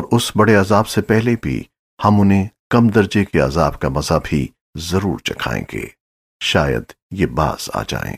اور اس بڑے عذاب سے پہلے بھی ہم انہیں کم درجے کے عذاب کا مزہ بھی ضرور چکھائیں گے۔ شاید یہ باز آ جائیں۔